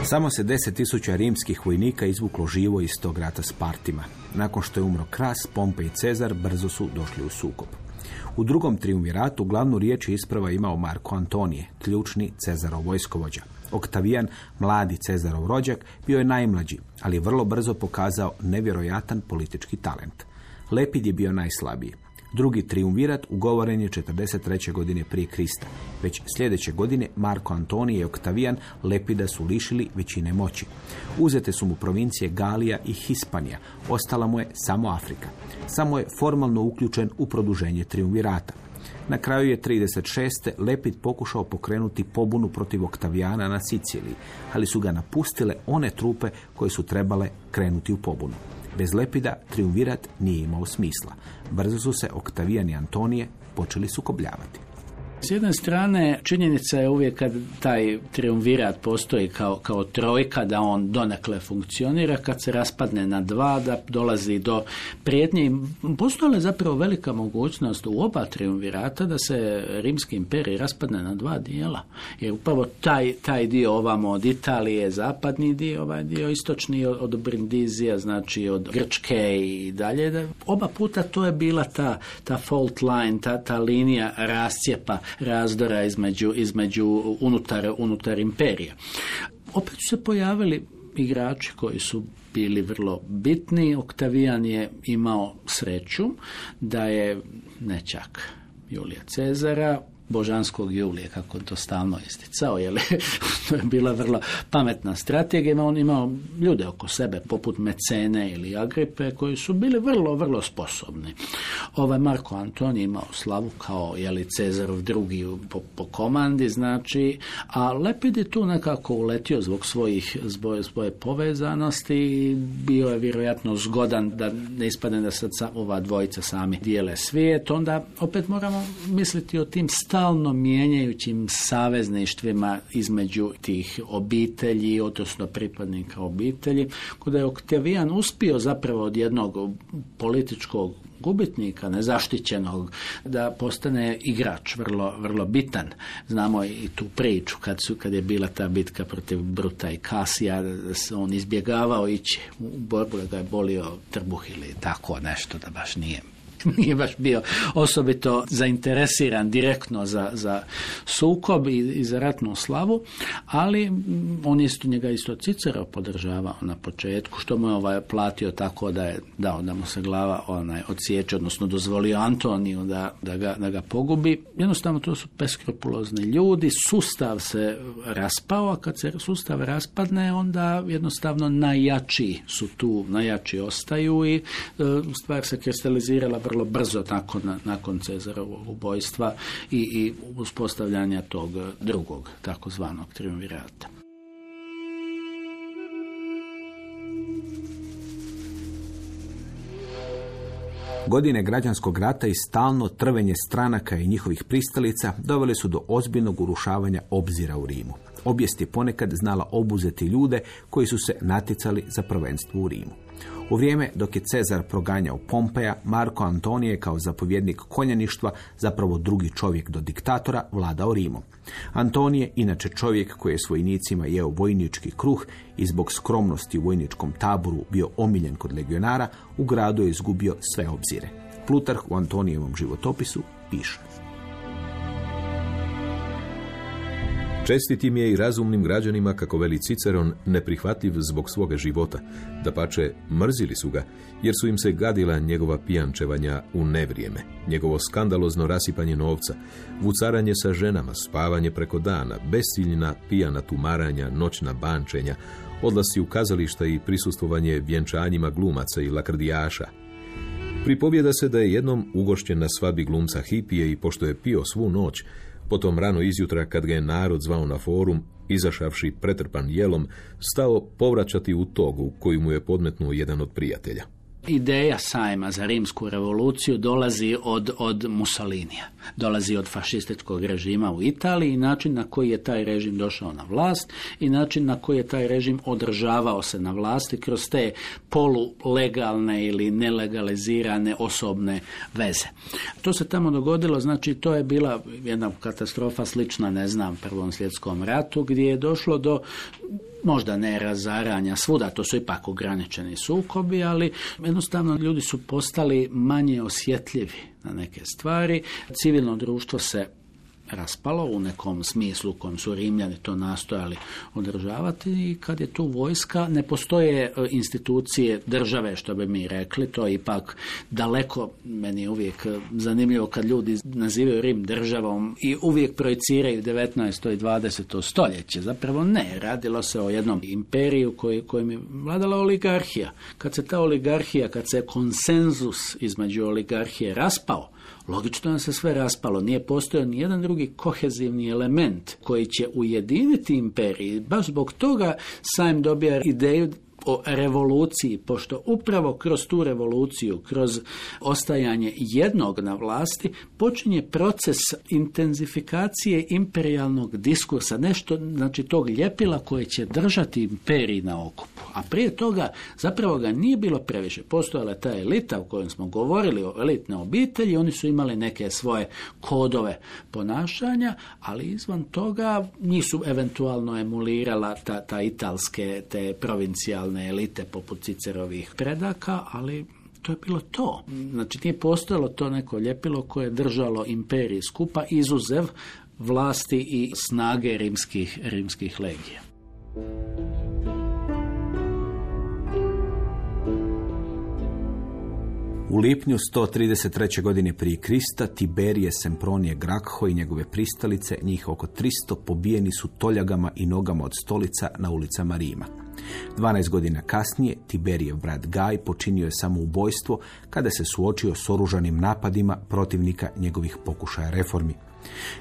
Samo se deset tisuća rimskih vojnika izvuklo živo iz tog rata s partima. Nakon što je umro Kras, Pompe i Cezar brzo su došli u sukob. U drugom triumviratu glavnu riječ je isprava imao Marko Antonije, ključni Cezarov vojskovođa. Oktavijan, mladi Cezarov rođak, bio je najmlađi, ali je vrlo brzo pokazao nevjerojatan politički talent. Lepid je bio najslabiji. Drugi triumvirat ugovoren je 43. godine prije Krista. Već sljedeće godine Marko Antonije i Oktavijan Lepida su lišili većine moći. Uzete su mu provincije Galija i Hispanija, ostala mu je samo Afrika. Samo je formalno uključen u produženje triumvirata. Na kraju je 36. Lepid pokušao pokrenuti pobunu protiv Oktavijana na Siciliji, ali su ga napustile one trupe koje su trebale krenuti u pobunu. Bez Lepida triumvirat nije imao smisla. Brzo su se Oktavijan i Antonije počeli sukobljavati. S jedne strane, činjenica je uvijek kad taj triumvirat postoji kao, kao trojka, da on donekle funkcionira, kad se raspadne na dva, da dolazi do prijetnje. Postojala je zapravo velika mogućnost u oba triumvirata da se Rimski imperij raspadne na dva dijela. Jer upravo taj, taj dio ovamo od Italije, zapadni dio, ovaj dio istočni od, Brindizija, znači od Grčke i dalje. Da, oba puta to je bila ta, ta fault line, ta, ta linija rascijepa razdora između, između unutar, unutar imperija. Opet su se pojavili igrači koji su bili vrlo bitni. Oktavijan je imao sreću da je nečak Julija Cezara božanskog Julije, kako je to stalno isticao, jer to je bila vrlo pametna strategija, on imao ljude oko sebe, poput Mecene ili Agripe, koji su bili vrlo, vrlo sposobni. Ovaj Marko Anton je imao slavu kao jeli Cezarov drugi po, po komandi, znači, a Lepid je tu nekako uletio zbog svojih zbog svoje povezanosti i bio je vjerojatno zgodan da ne ispadne da sad sa- ova dvojica sami dijele svijet, onda opet moramo misliti o tim stalno mijenjajućim savezništvima između tih obitelji, odnosno pripadnika obitelji, kada je Oktavijan uspio zapravo od jednog političkog gubitnika, nezaštićenog, da postane igrač vrlo, vrlo bitan. Znamo i tu priču kad, su, kad je bila ta bitka protiv Bruta i Kasija, da se on izbjegavao ići u borbu, da ga je bolio trbuh ili tako nešto, da baš nije nije baš bio osobito zainteresiran direktno za, za sukob i, i za ratnu slavu, ali on je isto njega isto Cicero podržavao na početku, što mu je ovaj platio tako da je dao da mu se glava onaj odsječe, odnosno dozvolio Antoniju da, da, ga, da ga pogubi. Jednostavno to su beskrupulozni ljudi, sustav se raspao, a kad se sustav raspadne, onda jednostavno najjači su tu, najjači ostaju i e, stvar se kristalizirala vrlo brzo nakon, nakon Cezarovog ubojstva i, i uspostavljanja tog drugog takozvanog triumvirata. Godine građanskog rata i stalno trvenje stranaka i njihovih pristalica doveli su do ozbiljnog urušavanja obzira u Rimu. Obijest je ponekad znala obuzeti ljude koji su se natjecali za prvenstvo u Rimu. U vrijeme dok je Cezar proganjao Pompeja, Marko Antonije kao zapovjednik konjaništva, zapravo drugi čovjek do diktatora, vladao Rimom. Antonije, inače čovjek koji je s vojnicima jeo vojnički kruh i zbog skromnosti u vojničkom taboru bio omiljen kod legionara, u gradu je izgubio sve obzire. Plutarh u Antonijevom životopisu piše. Čestitim je i razumnim građanima, kako veli Ciceron, neprihvatljiv zbog svoga života. Da pače, mrzili su ga, jer su im se gadila njegova pijančevanja u nevrijeme, njegovo skandalozno rasipanje novca, vucaranje sa ženama, spavanje preko dana, bestiljna pijana tumaranja, noćna bančenja, odlasci u kazališta i prisustvovanje vjenčanjima glumaca i lakrdijaša, Pripovjeda se da je jednom ugošćen na svadbi glumca Hipije i pošto je pio svu noć, potom rano izjutra kad ga je narod zvao na forum, izašavši pretrpan jelom, stao povraćati u togu koju mu je podmetnuo jedan od prijatelja. Ideja sajma za rimsku revoluciju dolazi od, od Mussolinija, dolazi od fašističkog režima u Italiji i način na koji je taj režim došao na vlast i način na koji je taj režim održavao se na vlasti kroz te polulegalne ili nelegalizirane osobne veze. To se tamo dogodilo, znači to je bila jedna katastrofa slična, ne znam, Prvom svjetskom ratu gdje je došlo do možda ne razaranja svuda, to su ipak ograničeni sukobi, ali jednostavno ljudi su postali manje osjetljivi na neke stvari. Civilno društvo se raspalo u nekom smislu kojem su Rimljani to nastojali održavati i kad je tu vojska ne postoje e, institucije države što bi mi rekli, to je ipak daleko, meni je uvijek e, zanimljivo kad ljudi nazivaju Rim državom i uvijek projiciraju 19. i 20. stoljeće. Zapravo ne, radilo se o jednom imperiju koji, kojim je vladala oligarhija. Kad se ta oligarhija, kad se konsenzus između oligarhije raspao, Logično da se sve raspalo, nije postojao ni jedan drugi kohezivni element koji će ujediniti imperiji. Baš zbog toga sam dobija ideju o revoluciji, pošto upravo kroz tu revoluciju, kroz ostajanje jednog na vlasti, počinje proces intenzifikacije imperijalnog diskursa, nešto, znači tog ljepila koje će držati imperiji na okupu. A prije toga zapravo ga nije bilo previše. Postojala ta elita u kojoj smo govorili o elitne obitelji, oni su imali neke svoje kodove ponašanja, ali izvan toga nisu eventualno emulirala ta, ta italske, te provincijalne elite poput Cicerovih predaka, ali to je bilo to. Znači nije postojalo to neko ljepilo koje je držalo imperiji skupa izuzev vlasti i snage rimskih, rimskih legija. U lipnju 133. godine prije Krista Tiberije Sempronije Grakho i njegove pristalice, njih oko 300, pobijeni su toljagama i nogama od stolica na ulicama Rima. 12 godina kasnije Tiberijev brat Gaj počinio je samoubojstvo kada se suočio s oružanim napadima protivnika njegovih pokušaja reformi.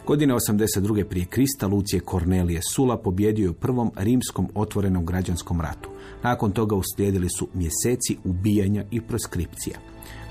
Godine 82. prije Krista Lucije Kornelije Sula pobjedio je u prvom rimskom otvorenom građanskom ratu. Nakon toga uslijedili su mjeseci ubijanja i proskripcija.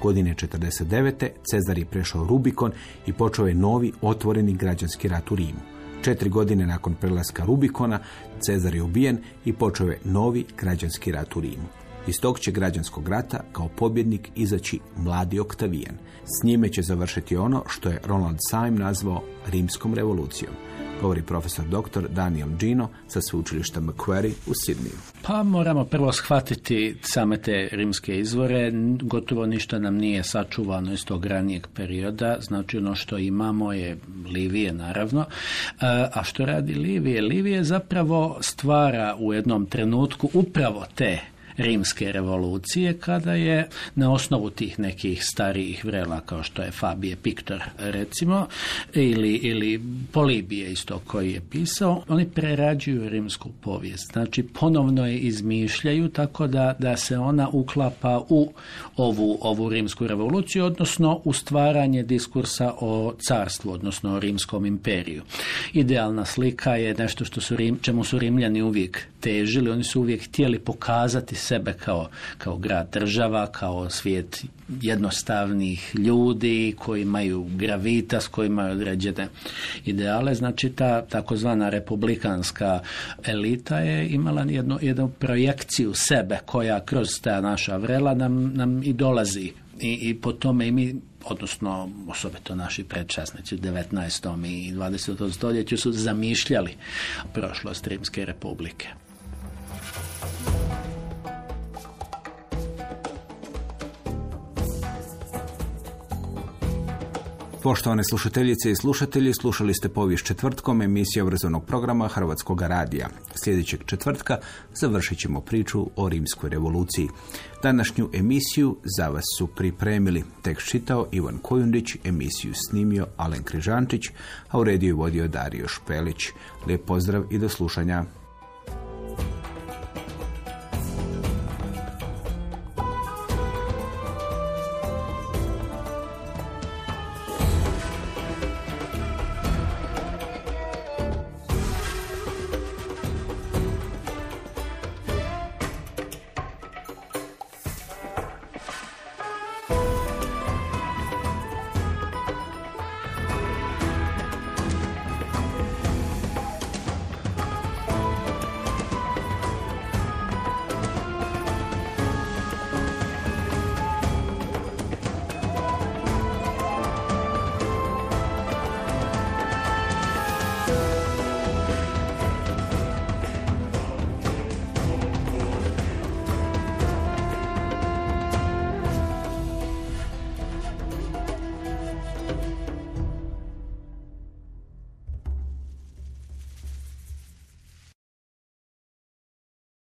Godine 49. Cezar je prešao Rubikon i počeo je novi otvoreni građanski rat u Rimu. Četiri godine nakon prelaska Rubikona, Cezar je ubijen i počeo je novi građanski rat u Rimu. Iz tog će građanskog rata kao pobjednik izaći mladi Oktavijan. S njime će završiti ono što je Ronald Syme nazvao rimskom revolucijom govori profesor dr. Daniel Gino sa sveučilišta Macquarie u Sidniju. Pa moramo prvo shvatiti same te rimske izvore. Gotovo ništa nam nije sačuvano iz tog ranijeg perioda. Znači ono što imamo je Livije naravno. A što radi Livije? Livije zapravo stvara u jednom trenutku upravo te rimske revolucije kada je na osnovu tih nekih starijih vrela kao što je Fabije Piktor recimo ili, ili Polibije isto koji je pisao, oni prerađuju rimsku povijest. Znači ponovno je izmišljaju tako da, da se ona uklapa u ovu, ovu rimsku revoluciju, odnosno u stvaranje diskursa o carstvu, odnosno o rimskom imperiju. Idealna slika je nešto što su čemu su Rimljani uvijek težili, oni su uvijek htjeli pokazati sebe kao, kao grad država, kao svijet jednostavnih ljudi koji imaju gravitas, koji imaju određene ideale. Znači ta takozvana republikanska elita je imala jednu, jednu projekciju sebe koja kroz ta naša vrela nam, nam i dolazi i, i po tome i mi odnosno osobito naši predčasnici u 19. i 20. stoljeću su zamišljali prošlost Rimske republike. Poštovane slušateljice i slušatelji, slušali ste povijest četvrtkom emisije obrazovnog programa Hrvatskog radija. Sljedećeg četvrtka završit ćemo priču o rimskoj revoluciji. Današnju emisiju za vas su pripremili. Tekst čitao Ivan Kojundić, emisiju snimio Alen Križančić, a u rediju vodio Dario Špelić. Lijep pozdrav i do slušanja.